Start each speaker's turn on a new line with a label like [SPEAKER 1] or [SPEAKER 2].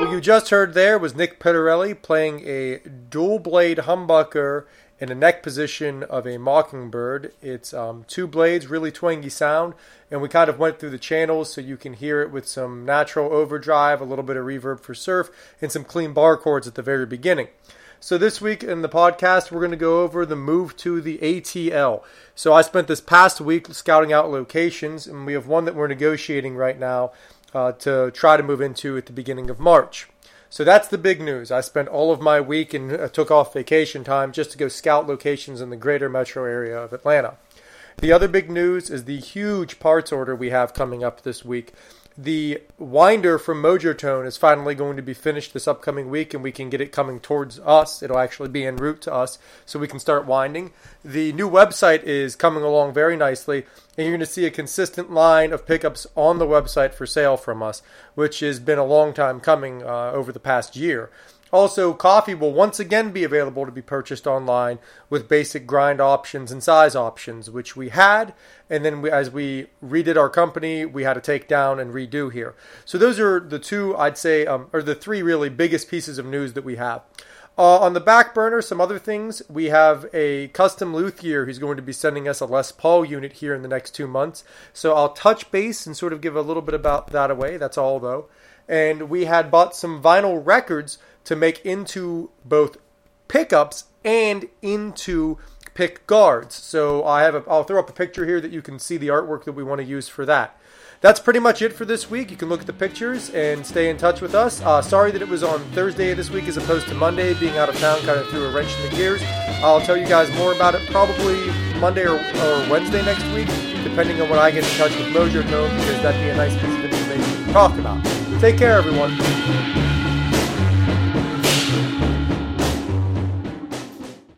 [SPEAKER 1] What you just heard there was Nick Pittarelli playing a dual blade humbucker in the neck position of a mockingbird. It's um, two blades, really twangy sound, and we kind of went through the channels so you can hear it with some natural overdrive, a little bit of reverb for surf, and some clean bar chords at the very beginning. So this week in the podcast, we're going to go over the move to the ATL. So I spent this past week scouting out locations, and we have one that we're negotiating right now uh, to try to move into at the beginning of March. So that's the big news. I spent all of my week and uh, took off vacation time just to go scout locations in the greater metro area of Atlanta. The other big news is the huge parts order we have coming up this week the winder from Mojo Tone is finally going to be finished this upcoming week, and we can get it coming towards us. It'll actually be en route to us, so we can start winding. The new website is coming along very nicely, and you're going to see a consistent line of pickups on the website for sale from us, which has been a long time coming uh, over the past year. Also, coffee will once again be available to be purchased online with basic grind options and size options, which we had, and then we, as we redid our company, we had to take down and redo here. So those are the two, I'd say, um, or the three really biggest pieces of news that we have. Uh, on the back burner, some other things. We have a custom luthier who's going to be sending us a Les Paul unit here in the next two months. So I'll touch base and sort of give a little bit about that away. That's all, though. And we had bought some vinyl records to make into both pickups and into pick guards. So I have a, I'll throw up a picture here that you can see the artwork that we want to use for that. That's pretty much it for this week. You can look at the pictures and stay in touch with us. Uh, sorry that it was on Thursday this week as opposed to Monday. Being out of town kind of threw a wrench in the gears. I'll tell you guys more about it probably Monday or, or Wednesday next week, depending on when I get in touch with Mojo Tone, because that'd be a nice piece of information to talk about. Take care, everyone.